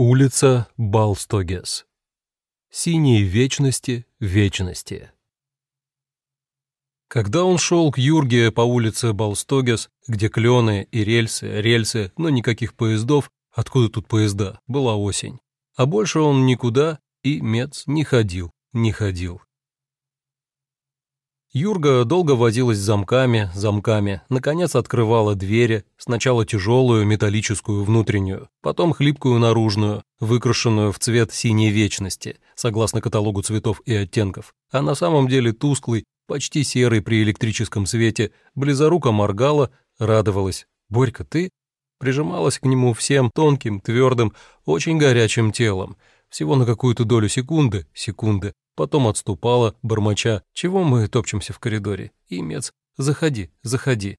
Улица Балстогес. Синие вечности, вечности. Когда он шел к Юрге по улице Балстогес, где клены и рельсы, рельсы, но никаких поездов, откуда тут поезда, была осень. А больше он никуда и Мец не ходил, не ходил. Юрга долго возилась с замками, замками, наконец открывала двери, сначала тяжелую металлическую внутреннюю, потом хлипкую наружную, выкрашенную в цвет синей вечности, согласно каталогу цветов и оттенков, а на самом деле тусклый, почти серый при электрическом свете, близоруко моргала, радовалась. «Борька, ты?» Прижималась к нему всем тонким, твердым, очень горячим телом, всего на какую-то долю секунды, секунды, потом отступала, бормоча, чего мы топчемся в коридоре, и мец, заходи, заходи.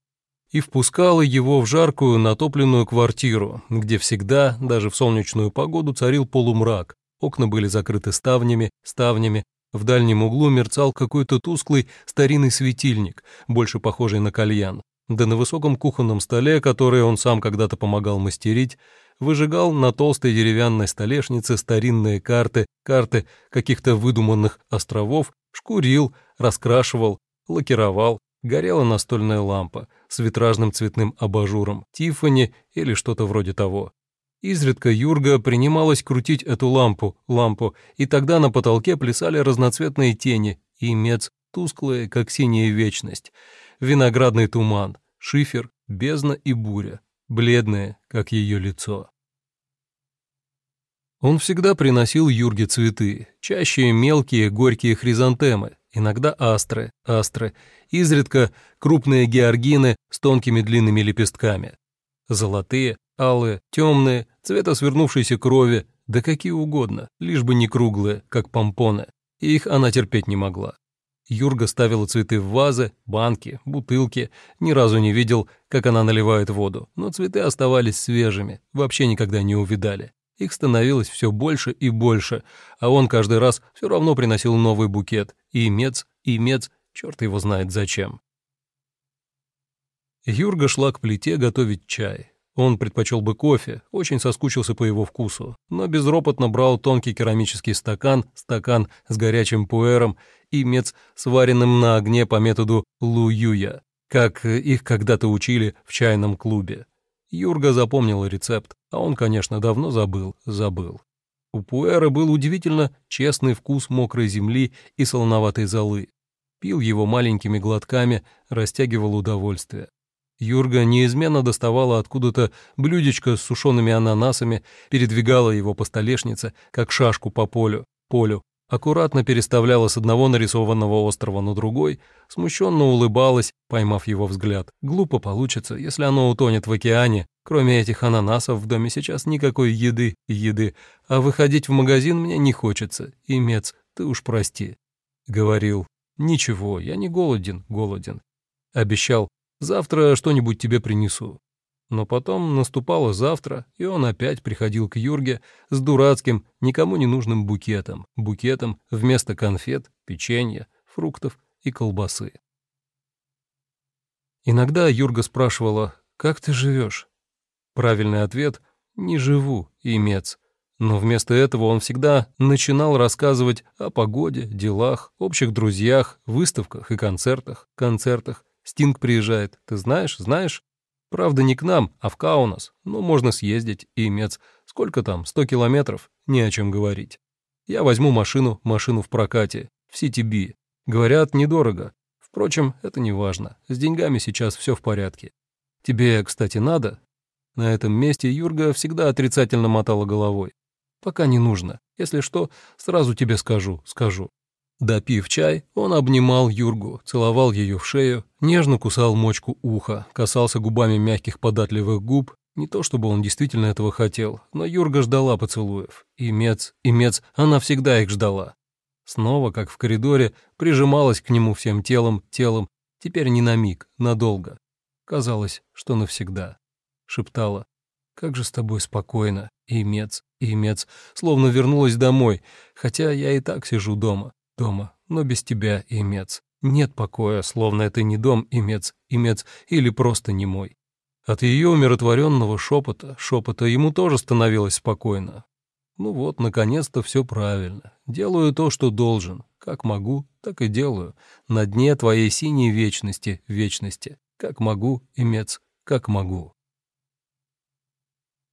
И впускала его в жаркую натопленную квартиру, где всегда, даже в солнечную погоду, царил полумрак. Окна были закрыты ставнями, ставнями, в дальнем углу мерцал какой-то тусклый старинный светильник, больше похожий на кальян. Да на высоком кухонном столе, который он сам когда-то помогал мастерить, выжигал на толстой деревянной столешнице старинные карты, карты каких-то выдуманных островов, шкурил, раскрашивал, лакировал, горела настольная лампа с витражным цветным абажуром, Тиффани или что-то вроде того. Изредка Юрга принималась крутить эту лампу, лампу, и тогда на потолке плясали разноцветные тени, и мец, тусклые, как синяя вечность, виноградный туман, шифер, бездна и буря бледное, как ее лицо. Он всегда приносил Юрге цветы, чаще мелкие горькие хризантемы, иногда астры, астры, изредка крупные георгины с тонкими длинными лепестками. Золотые, алые, темные, цвета свернувшейся крови, да какие угодно, лишь бы не круглые, как помпоны. Их она терпеть не могла. Юрга ставила цветы в вазы, банки, бутылки. Ни разу не видел, как она наливает воду, но цветы оставались свежими, вообще никогда не увидали. Их становилось все больше и больше, а он каждый раз все равно приносил новый букет. И мец, и мец, черт его знает зачем. Юрга шла к плите готовить чай. Он предпочел бы кофе, очень соскучился по его вкусу, но безропотно брал тонкий керамический стакан, стакан с горячим пуэром и мец, сваренным на огне по методу Лу-Юя, как их когда-то учили в чайном клубе. Юрга запомнил рецепт, а он, конечно, давно забыл, забыл. У пуэра был удивительно честный вкус мокрой земли и солоноватой золы. Пил его маленькими глотками, растягивал удовольствие. Юрга неизменно доставала откуда-то блюдечко с сушеными ананасами, передвигала его по столешнице, как шашку по полю, полю, аккуратно переставляла с одного нарисованного острова на другой, смущенно улыбалась, поймав его взгляд. Глупо получится, если оно утонет в океане. Кроме этих ананасов в доме сейчас никакой еды, еды, а выходить в магазин мне не хочется. Имец, ты уж прости. Говорил, ничего, я не голоден, голоден. Обещал, Завтра что-нибудь тебе принесу». Но потом наступало завтра, и он опять приходил к Юрге с дурацким, никому не нужным букетом, букетом вместо конфет, печенья, фруктов и колбасы. Иногда Юрга спрашивала, «Как ты живешь?» Правильный ответ «Не живу, имец». Но вместо этого он всегда начинал рассказывать о погоде, делах, общих друзьях, выставках и концертах, концертах, Стинг приезжает, ты знаешь, знаешь? Правда, не к нам, а в Каунас. Но можно съездить, и мец. Сколько там, сто километров? Не о чем говорить. Я возьму машину, машину в прокате, в CTB. Говорят, недорого. Впрочем, это не важно. С деньгами сейчас все в порядке. Тебе, кстати, надо? На этом месте Юрга всегда отрицательно мотала головой. Пока не нужно. Если что, сразу тебе скажу, скажу. Допив чай, он обнимал Юргу, целовал ее в шею, нежно кусал мочку уха, касался губами мягких податливых губ. Не то чтобы он действительно этого хотел, но Юрга ждала поцелуев. И мец, и мец, она всегда их ждала. Снова, как в коридоре, прижималась к нему всем телом, телом, теперь не на миг, надолго. Казалось, что навсегда. Шептала, «Как же с тобой спокойно, имец, имец, словно вернулась домой, хотя я и так сижу дома дома, но без тебя, имец. Нет покоя, словно это не дом, имец, имец или просто не мой. От ее умиротворенного шепота, шепота ему тоже становилось спокойно. Ну вот, наконец-то все правильно. Делаю то, что должен. Как могу, так и делаю. На дне твоей синей вечности, вечности. Как могу, имец, как могу.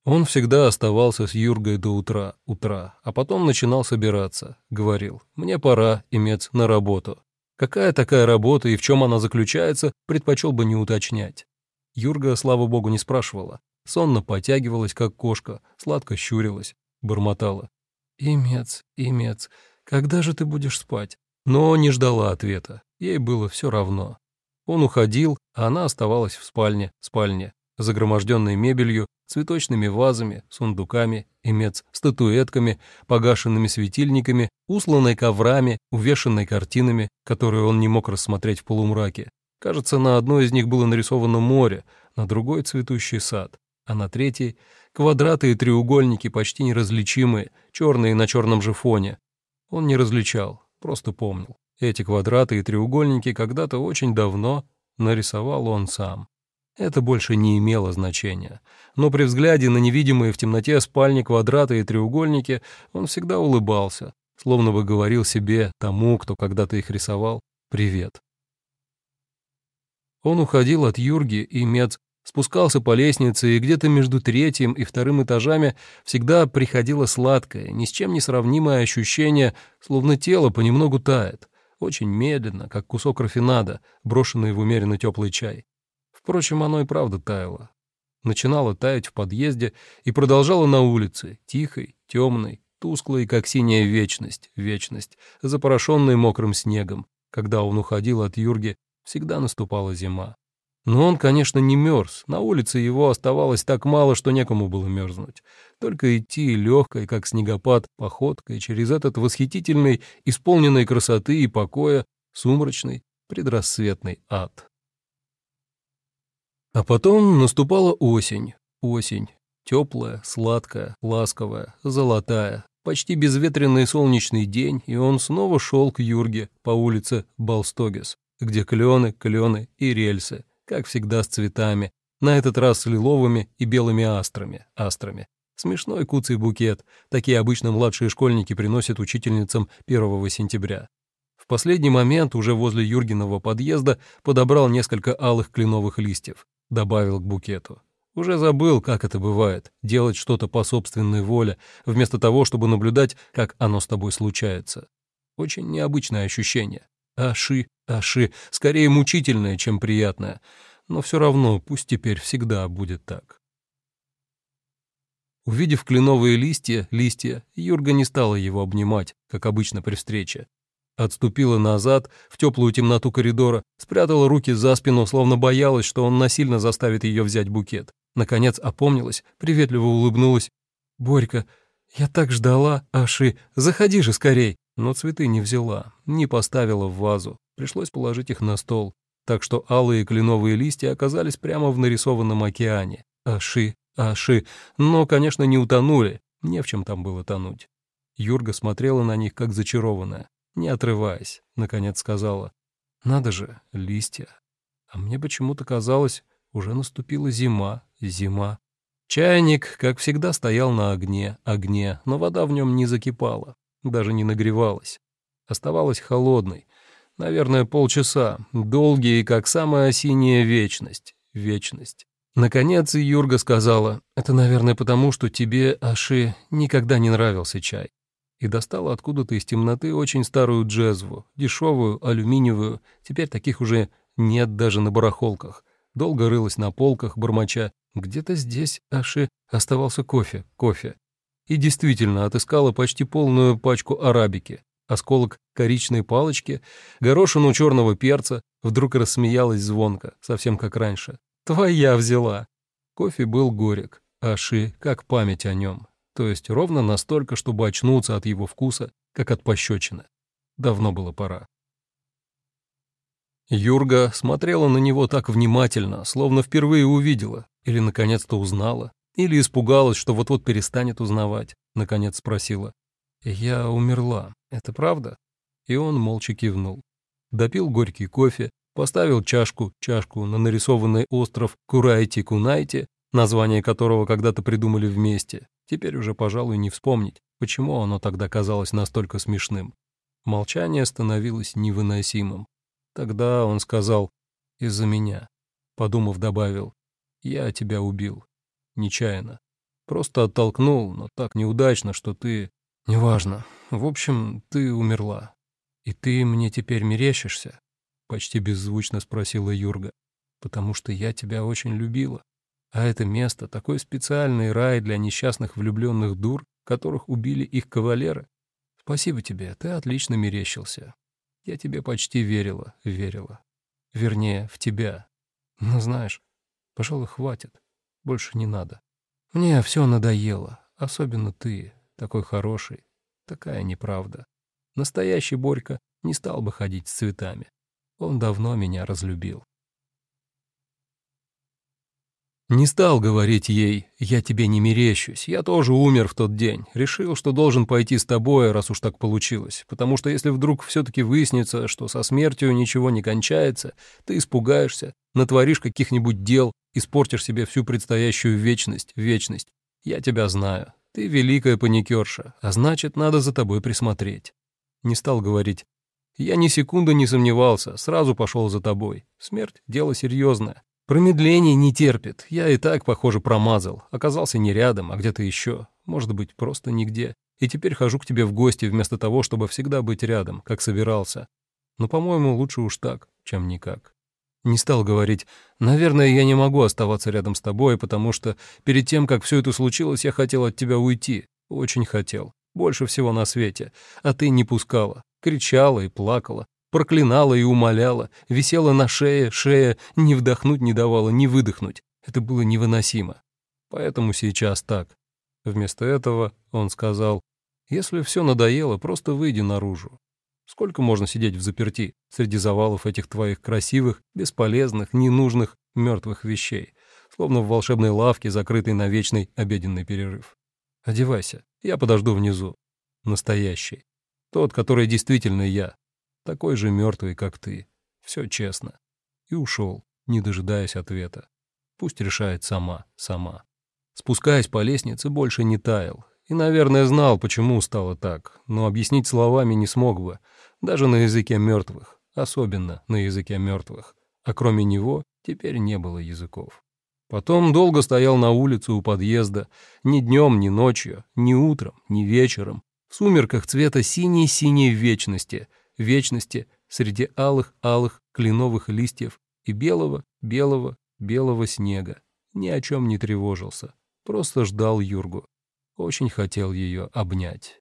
Он всегда оставался с Юргой до утра, утра, а потом начинал собираться. Говорил, мне пора, имец, на работу. Какая такая работа и в чем она заключается, предпочел бы не уточнять. Юрга, слава богу, не спрашивала. Сонно потягивалась, как кошка, сладко щурилась, бормотала. «Имец, имец, когда же ты будешь спать?» Но не ждала ответа, ей было все равно. Он уходил, а она оставалась в спальне, спальне, загроможденной мебелью, цветочными вазами, сундуками, имец, статуэтками, погашенными светильниками, усланной коврами, увешанной картинами, которые он не мог рассмотреть в полумраке. Кажется, на одной из них было нарисовано море, на другой — цветущий сад, а на третьей — квадраты и треугольники почти неразличимые, черные на черном же фоне. Он не различал, просто помнил. Эти квадраты и треугольники когда-то очень давно нарисовал он сам. Это больше не имело значения. Но при взгляде на невидимые в темноте спальни квадраты и треугольники он всегда улыбался, словно бы говорил себе, тому, кто когда-то их рисовал, «Привет». Он уходил от Юрги, и Мец спускался по лестнице, и где-то между третьим и вторым этажами всегда приходило сладкое, ни с чем не сравнимое ощущение, словно тело понемногу тает, очень медленно, как кусок рафинада, брошенный в умеренно теплый чай. Впрочем, оно и правда таяло. Начинало таять в подъезде и продолжало на улице, тихой, темной, тусклой, как синяя вечность, вечность, запорошенной мокрым снегом. Когда он уходил от Юрги, всегда наступала зима. Но он, конечно, не мерз. На улице его оставалось так мало, что некому было мерзнуть. Только идти легкой, как снегопад, походкой через этот восхитительный, исполненный красоты и покоя, сумрачный, предрассветный ад. А потом наступала осень. Осень. Теплая, сладкая, ласковая, золотая. Почти безветренный солнечный день, и он снова шел к Юрге по улице Балстогес, где клены, клены и рельсы, как всегда с цветами, на этот раз с лиловыми и белыми астрами, астрами. Смешной куцый букет, такие обычно младшие школьники приносят учительницам 1 сентября. В последний момент уже возле Юргиного подъезда подобрал несколько алых кленовых листьев, добавил к букету. Уже забыл, как это бывает, делать что-то по собственной воле, вместо того, чтобы наблюдать, как оно с тобой случается. Очень необычное ощущение. Аши, аши, скорее мучительное, чем приятное. Но все равно, пусть теперь всегда будет так. Увидев кленовые листья, листья, Юрга не стала его обнимать, как обычно при встрече. Отступила назад, в теплую темноту коридора, спрятала руки за спину, словно боялась, что он насильно заставит ее взять букет. Наконец опомнилась, приветливо улыбнулась. «Борька, я так ждала, Аши, заходи же скорей!» Но цветы не взяла, не поставила в вазу, пришлось положить их на стол, так что алые кленовые листья оказались прямо в нарисованном океане. Аши, аши, но, конечно, не утонули, не в чем там было тонуть. Юрга смотрела на них, как зачарованная, не отрываясь, наконец сказала. «Надо же, листья. А мне почему-то казалось, уже наступила зима, зима. Чайник, как всегда, стоял на огне, огне, но вода в нем не закипала даже не нагревалась. Оставалась холодной. Наверное, полчаса, долгие, как самая синяя вечность. Вечность. Наконец Юрга сказала, «Это, наверное, потому, что тебе, Аши, никогда не нравился чай». И достала откуда-то из темноты очень старую джезву, дешевую, алюминиевую, теперь таких уже нет даже на барахолках. Долго рылась на полках, бормоча. Где-то здесь, Аши, оставался кофе, кофе и действительно отыскала почти полную пачку арабики, осколок коричной палочки, горошину черного перца, вдруг рассмеялась звонко, совсем как раньше. «Твоя взяла!» Кофе был горек, а ши как память о нем, то есть ровно настолько, чтобы очнуться от его вкуса, как от пощечины. Давно было пора. Юрга смотрела на него так внимательно, словно впервые увидела или наконец-то узнала. Или испугалась, что вот-вот перестанет узнавать, наконец спросила. «Я умерла, это правда?» И он молча кивнул. Допил горький кофе, поставил чашку, чашку на нарисованный остров Курайти-Кунайти, название которого когда-то придумали вместе, теперь уже, пожалуй, не вспомнить, Почему оно тогда казалось настолько смешным? Молчание становилось невыносимым. Тогда он сказал «из-за меня». Подумав, добавил «я тебя убил. Нечаянно. Просто оттолкнул, но так неудачно, что ты... Неважно. В общем, ты умерла. И ты мне теперь мерещишься?» Почти беззвучно спросила Юрга. «Потому что я тебя очень любила. А это место — такой специальный рай для несчастных влюбленных дур, которых убили их кавалеры. Спасибо тебе, ты отлично мерещился. Я тебе почти верила, верила. Вернее, в тебя. Но знаешь, пожалуй, хватит. Больше не надо. Мне все надоело, особенно ты, такой хороший. Такая неправда. Настоящий Борька не стал бы ходить с цветами. Он давно меня разлюбил. Не стал говорить ей, я тебе не мерещусь, я тоже умер в тот день. Решил, что должен пойти с тобой, раз уж так получилось. Потому что если вдруг все-таки выяснится, что со смертью ничего не кончается, ты испугаешься, натворишь каких-нибудь дел, испортишь себе всю предстоящую вечность, вечность. Я тебя знаю. Ты великая паникерша, а значит, надо за тобой присмотреть. Не стал говорить. Я ни секунды не сомневался, сразу пошел за тобой. Смерть — дело серьезное. Промедление не терпит. Я и так, похоже, промазал. Оказался не рядом, а где-то еще. Может быть, просто нигде. И теперь хожу к тебе в гости вместо того, чтобы всегда быть рядом, как собирался. Но, по-моему, лучше уж так, чем никак. Не стал говорить, наверное, я не могу оставаться рядом с тобой, потому что перед тем, как все это случилось, я хотел от тебя уйти. Очень хотел. Больше всего на свете. А ты не пускала. Кричала и плакала проклинала и умоляла, висела на шее, шея ни вдохнуть не давала, ни выдохнуть. Это было невыносимо. Поэтому сейчас так. Вместо этого он сказал, если все надоело, просто выйди наружу. Сколько можно сидеть в заперти среди завалов этих твоих красивых, бесполезных, ненужных, мертвых вещей, словно в волшебной лавке, закрытой на вечный обеденный перерыв? Одевайся, я подожду внизу. Настоящий. Тот, который действительно я, такой же мертвый, как ты. Все честно. И ушел, не дожидаясь ответа. Пусть решает сама, сама. Спускаясь по лестнице, больше не таял. И, наверное, знал, почему стало так, но объяснить словами не смог бы, даже на языке мертвых, особенно на языке мертвых. А кроме него теперь не было языков. Потом долго стоял на улице у подъезда, ни днем, ни ночью, ни утром, ни вечером, в сумерках цвета синей-синей вечности, вечности среди алых-алых кленовых листьев и белого, белого, белого снега. Ни о чем не тревожился, просто ждал Юргу. Очень хотел ее обнять.